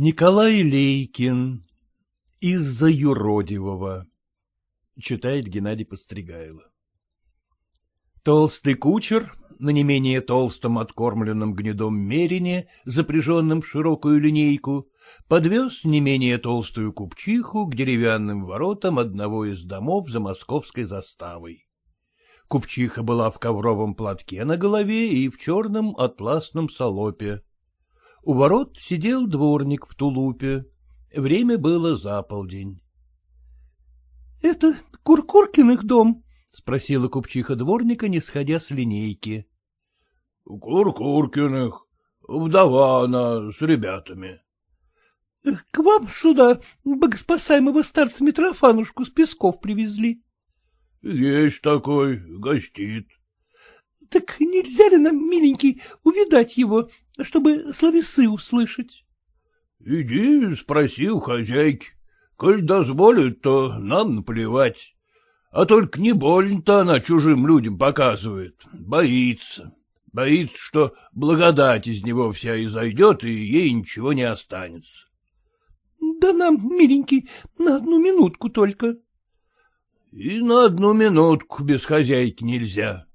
Николай Лейкин. Из-за юродивого. Читает Геннадий Постригайло. Толстый кучер на не менее толстом откормленном гнедом мерине, запряженном в широкую линейку, подвез не менее толстую купчиху к деревянным воротам одного из домов за московской заставой. Купчиха была в ковровом платке на голове и в черном атласном салопе. У ворот сидел дворник в тулупе. Время было за полдень. — Это Куркуркиных дом? — спросила купчиха дворника, не сходя с линейки. — Куркуркиных. Вдова она с ребятами. — К вам сюда богоспасаемого старца Митрофанушку с Песков привезли. — Есть такой, гостит. — Так нельзя ли нам, миленький, увидать его, чтобы словесы услышать? — Иди, спроси у хозяйки. Коль дозволит, то нам наплевать. А только не больно-то она чужим людям показывает. Боится. Боится, что благодать из него вся изойдет, и ей ничего не останется. — Да нам, миленький, на одну минутку только. — И на одну минутку без хозяйки нельзя.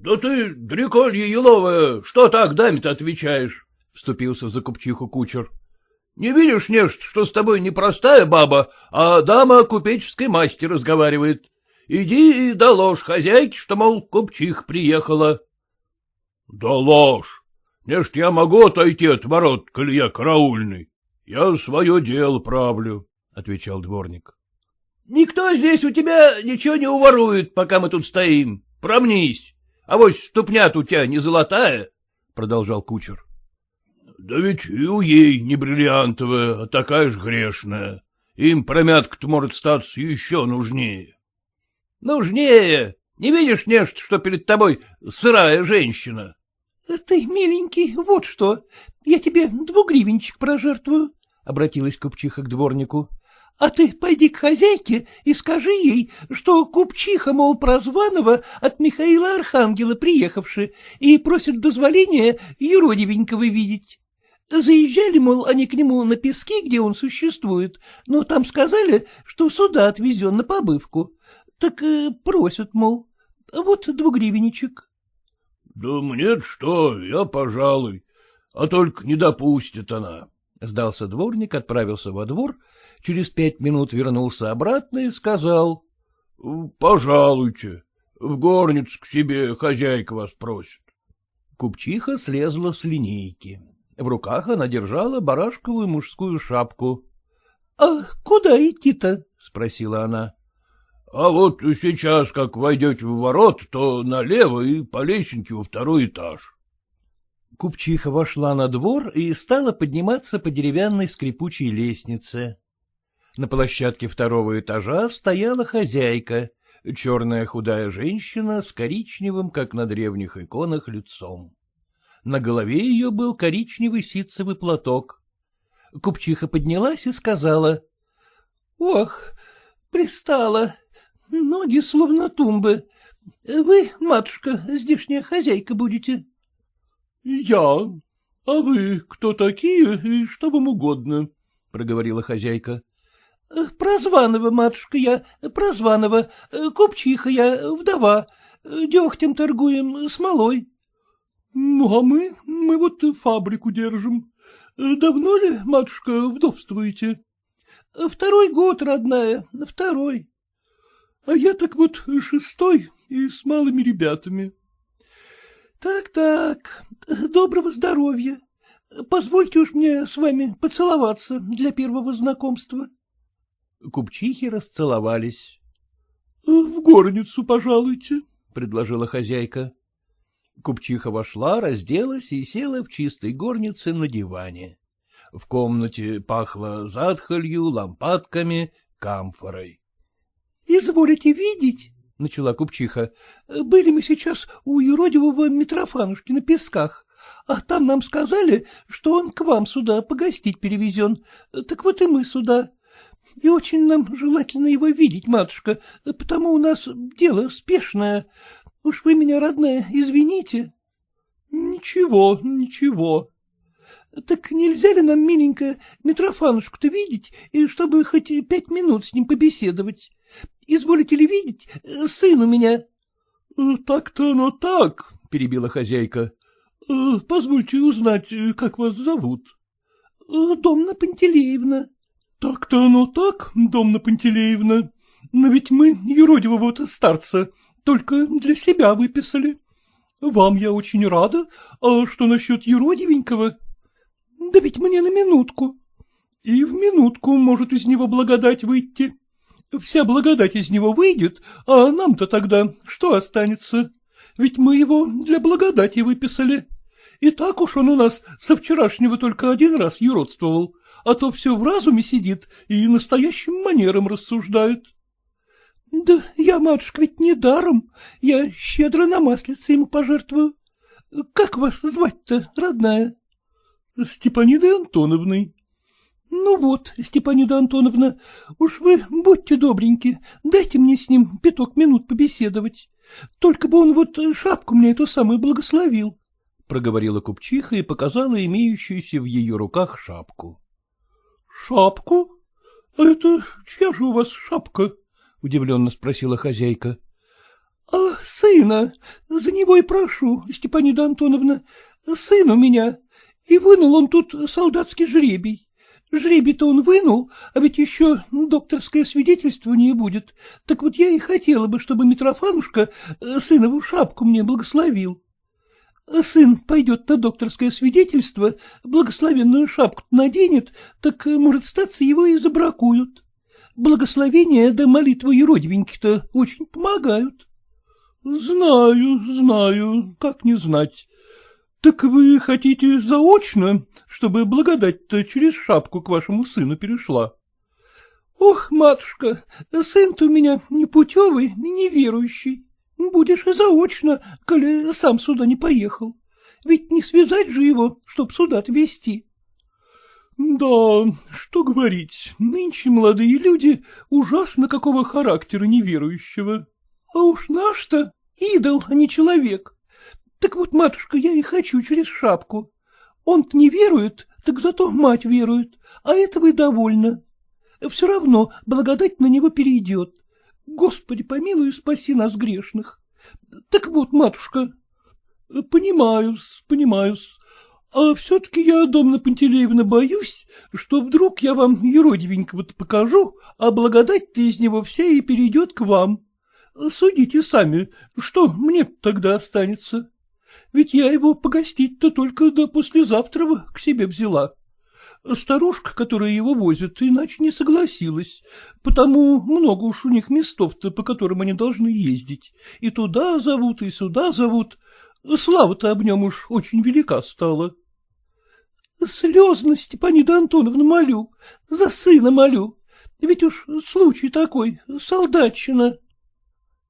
Да ты, дреколье еловая, что так даме-то отвечаешь? — вступился за купчиху кучер. — Не видишь, нечто, что с тобой не простая баба, а дама купеческой масти разговаривает. Иди и доложь хозяйке, что, мол, купчих приехала. — Доложь. Нечто я могу отойти от ворот, коли я караульный. Я свое дело правлю, — отвечал дворник. — Никто здесь у тебя ничего не уворует, пока мы тут стоим. Промнись. А вот ступня у тебя не золотая, — продолжал кучер. — Да ведь и у ей не бриллиантовая, а такая же грешная. Им промятка-то может статься еще нужнее. — Нужнее! Не видишь, нечто, что перед тобой сырая женщина? — Ты, миленький, вот что, я тебе двугривенчик прожертвую, — обратилась купчиха к дворнику. А ты пойди к хозяйке и скажи ей, что купчиха, мол, прозванного от Михаила Архангела приехавши, и просит дозволения юродивенького видеть. Заезжали, мол, они к нему на пески, где он существует, но там сказали, что сюда отвезен на побывку. Так э, просят, мол, вот двугривенничек. — Да мне что, я, пожалуй, а только не допустит она. Сдался дворник, отправился во двор через пять минут вернулся обратно и сказал. — Пожалуйте, в горницу к себе хозяйка вас просит. Купчиха слезла с линейки. В руках она держала барашковую мужскую шапку. — А куда идти-то? — спросила она. — А вот сейчас, как войдете в ворот, то налево и по лесенке во второй этаж. Купчиха вошла на двор и стала подниматься по деревянной скрипучей лестнице. На площадке второго этажа стояла хозяйка, черная худая женщина с коричневым, как на древних иконах, лицом. На голове ее был коричневый ситцевый платок. Купчиха поднялась и сказала. — Ох, пристала, ноги словно тумбы. Вы, матушка, здешняя хозяйка будете? — Я. А вы кто такие и что вам угодно? — проговорила хозяйка. — Прозванова, матушка, я, Прозванова, купчиха я, вдова, дегтем торгуем, смолой. — Ну, а мы, мы вот фабрику держим. Давно ли, матушка, вдовствуете? — Второй год, родная, второй. — А я так вот шестой и с малыми ребятами. Так, — Так-так, доброго здоровья. Позвольте уж мне с вами поцеловаться для первого знакомства. — Купчихи расцеловались. — В горницу пожалуйте, — предложила хозяйка. Купчиха вошла, разделась и села в чистой горнице на диване. В комнате пахло затхолью, лампадками, камфорой. — Изволите видеть, — начала купчиха, — были мы сейчас у юродивого Митрофанушки на песках, а там нам сказали, что он к вам сюда погостить перевезен, так вот и мы сюда. И очень нам желательно его видеть, матушка, потому у нас дело спешное. Уж вы меня, родная, извините. — Ничего, ничего. Так нельзя ли нам, миленькая, Митрофанушку-то видеть, и чтобы хоть пять минут с ним побеседовать? Изволите ли видеть, сын у меня? — Так-то оно так, — перебила хозяйка. — Позвольте узнать, как вас зовут. — Домна Пантелеевна. — Так-то оно так, Домна Пантелеевна. Но ведь мы юродивого-то старца только для себя выписали. Вам я очень рада, а что насчет юродивенького? — Да ведь мне на минутку. — И в минутку может из него благодать выйти. Вся благодать из него выйдет, а нам-то тогда что останется? Ведь мы его для благодати выписали. И так уж он у нас со вчерашнего только один раз юродствовал, а то все в разуме сидит и настоящим манером рассуждает. — Да я, матушка, ведь не даром. Я щедро на маслице ему пожертвую. Как вас звать-то, родная? — Степанидой Антоновной. — Ну вот, Степанида Антоновна, уж вы будьте добреньки, дайте мне с ним пяток минут побеседовать. Только бы он вот шапку мне эту самую благословил, — проговорила купчиха и показала имеющуюся в ее руках шапку. — Шапку? А это чья же у вас шапка? — удивленно спросила хозяйка. — А сына, за него и прошу, Степанида Антоновна, сын у меня, и вынул он тут солдатский жребий. Жребий-то он вынул, а ведь еще докторское свидетельствование будет. Так вот я и хотела бы, чтобы Митрофанушка сынову шапку мне благословил. Сын пойдет на докторское свидетельство, благословенную шапку наденет, так, может, статься его и забракуют. Благословения да молитвы еродивеньких-то очень помогают. — Знаю, знаю, как не знать. Так вы хотите заочно, чтобы благодать-то через шапку к вашему сыну перешла? — Ох, матушка, сын-то у меня непутевый, неверующий. Будешь заочно, коли сам сюда не поехал. Ведь не связать же его, чтоб сюда отвезти. — Да, что говорить, нынче молодые люди ужасно какого характера неверующего. — А уж наш-то идол, а не человек. Так вот, матушка, я и хочу через шапку. Он-то не верует, так зато мать верует, а этого и довольно. Все равно благодать на него перейдет. Господи, помилуй спаси нас грешных. Так вот, матушка. Понимаю-с, понимаю-с. А все-таки я, Домна Пантелеевна, боюсь, что вдруг я вам еродивенького-то покажу, а благодать-то из него вся и перейдет к вам. Судите сами, что мне тогда останется. Ведь я его погостить-то только до послезавтра к себе взяла. Старушка, которая его возит, иначе не согласилась, потому много уж у них местов-то, по которым они должны ездить. И туда зовут, и сюда зовут. Слава-то об нем уж очень велика стала. — Слезно, Степанида Антоновна, молю, за сына молю. Ведь уж случай такой, солдатчина.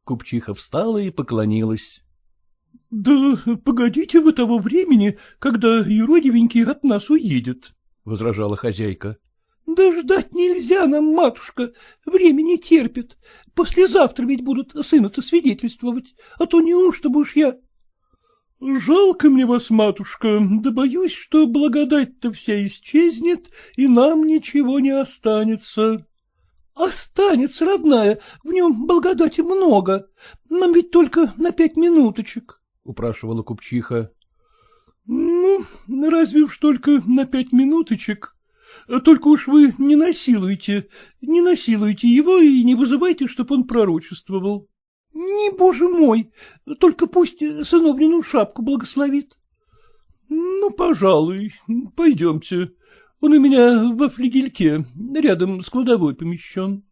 Купчиха встала и поклонилась. — Да погодите вы того времени, когда юродивенький от нас уедет, — возражала хозяйка. — Да ждать нельзя нам, матушка, время не терпит. Послезавтра ведь будут сына-то свидетельствовать, а то неужто бы уж я... — Жалко мне вас, матушка, да боюсь, что благодать-то вся исчезнет, и нам ничего не останется. — Останется, родная, в нем благодати много, нам ведь только на пять минуточек. — упрашивала купчиха. — Ну, разве уж только на пять минуточек. Только уж вы не насилуйте, не насилуйте его и не вызывайте, чтоб он пророчествовал. — Не, боже мой, только пусть сыновнину шапку благословит. — Ну, пожалуй, пойдемте. Он у меня во флигельке, рядом с кладовой помещен.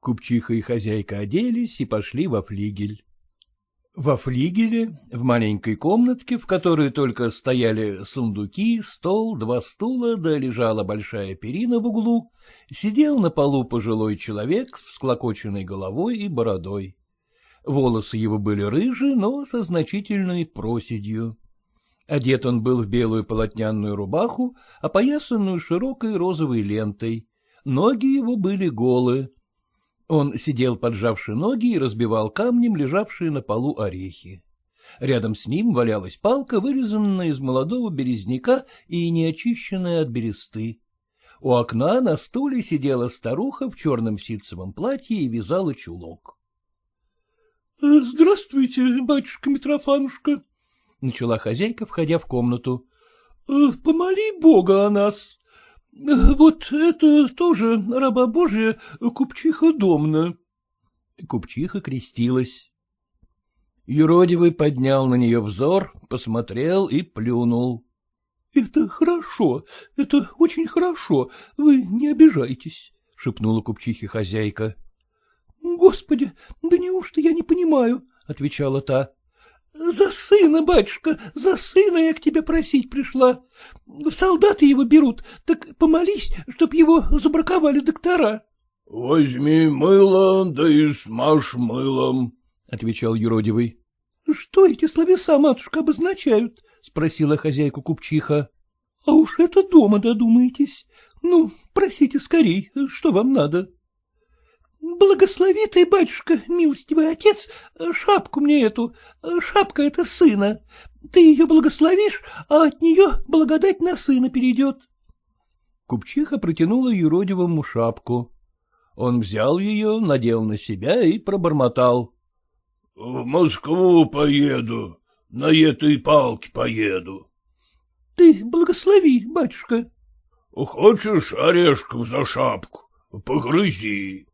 Купчиха и хозяйка оделись и пошли во флигель. Во флигеле, в маленькой комнатке, в которой только стояли сундуки, стол, два стула, да лежала большая перина в углу, сидел на полу пожилой человек с всклокоченной головой и бородой. Волосы его были рыжие, но со значительной проседью. Одет он был в белую полотняную рубаху, опоясанную широкой розовой лентой. Ноги его были голые. Он сидел, поджавши ноги, и разбивал камнем лежавшие на полу орехи. Рядом с ним валялась палка, вырезанная из молодого березняка и неочищенная от бересты. У окна на стуле сидела старуха в черном ситцевом платье и вязала чулок. — Здравствуйте, батюшка Митрофанушка, — начала хозяйка, входя в комнату. — Помоли Бога о нас. Вот это тоже раба Божия Купчиха Домна. Купчиха крестилась. Юродивый поднял на нее взор, посмотрел и плюнул. — Это хорошо, это очень хорошо, вы не обижайтесь, — шепнула купчихе хозяйка. — Господи, да неужто я не понимаю, — отвечала та. — За сына, батюшка, за сына я к тебе просить пришла. Солдаты его берут, так помолись, чтоб его забраковали доктора. — Возьми мыло, да и смажь мылом, — отвечал юродивый. — Что эти словеса, матушка, обозначают? — спросила хозяйку купчиха. — А уж это дома додумаетесь. Ну, просите скорей, что вам надо. — Благослови ты, батюшка, милостивый отец, шапку мне эту, шапка это сына. Ты ее благословишь, а от нее благодать на сына перейдет. Купчиха протянула юродивому шапку. Он взял ее, надел на себя и пробормотал. — В Москву поеду, на этой палке поеду. — Ты благослови, батюшка. — Хочешь орешков за шапку? Погрызи.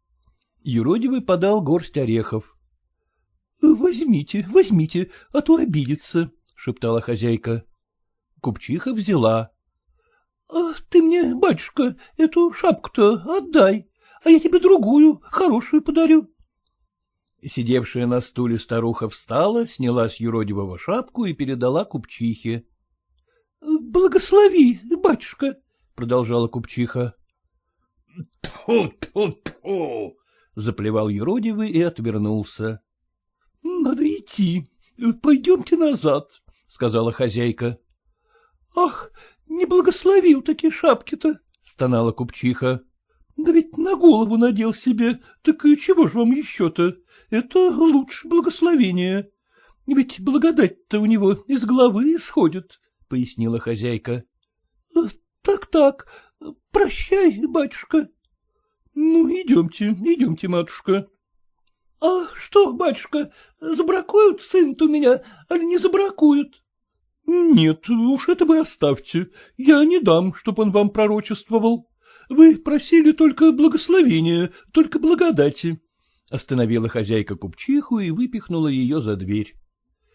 Юродивый подал горсть орехов. — Возьмите, возьмите, а то обидится, — шептала хозяйка. Купчиха взяла. — А ты мне, батюшка, эту шапку-то отдай, а я тебе другую, хорошую подарю. Сидевшая на стуле старуха встала, сняла с юродивого шапку и передала купчихе. — Благослови, батюшка, — продолжала купчиха. — Тьфу-тьфу-тьфу! — заплевал юродивый и отвернулся. — Надо идти. Пойдемте назад, — сказала хозяйка. — Ах, не благословил такие шапки-то, — стонала купчиха. — Да ведь на голову надел себе, так чего ж вам еще-то? Это лучше благословение. Ведь благодать-то у него из головы исходит, — пояснила хозяйка. — Так-так, прощай, батюшка. — Ну, идемте, идемте, матушка. — А что, батюшка, забракуют сын-то у меня, али не забракуют? — Нет, уж это вы оставьте. Я не дам, чтоб он вам пророчествовал. Вы просили только благословения, только благодати. Остановила хозяйка купчиху и выпихнула ее за дверь.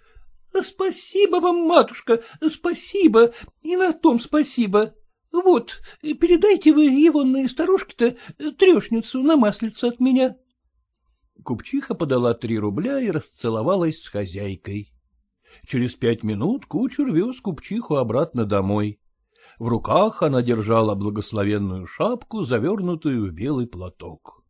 — Спасибо вам, матушка, спасибо, и на том спасибо. Вот, передайте вы егонной старушке-то трешницу на маслицу от меня. Купчиха подала три рубля и расцеловалась с хозяйкой. Через пять минут кучер вез купчиху обратно домой. В руках она держала благословенную шапку, завернутую в белый платок.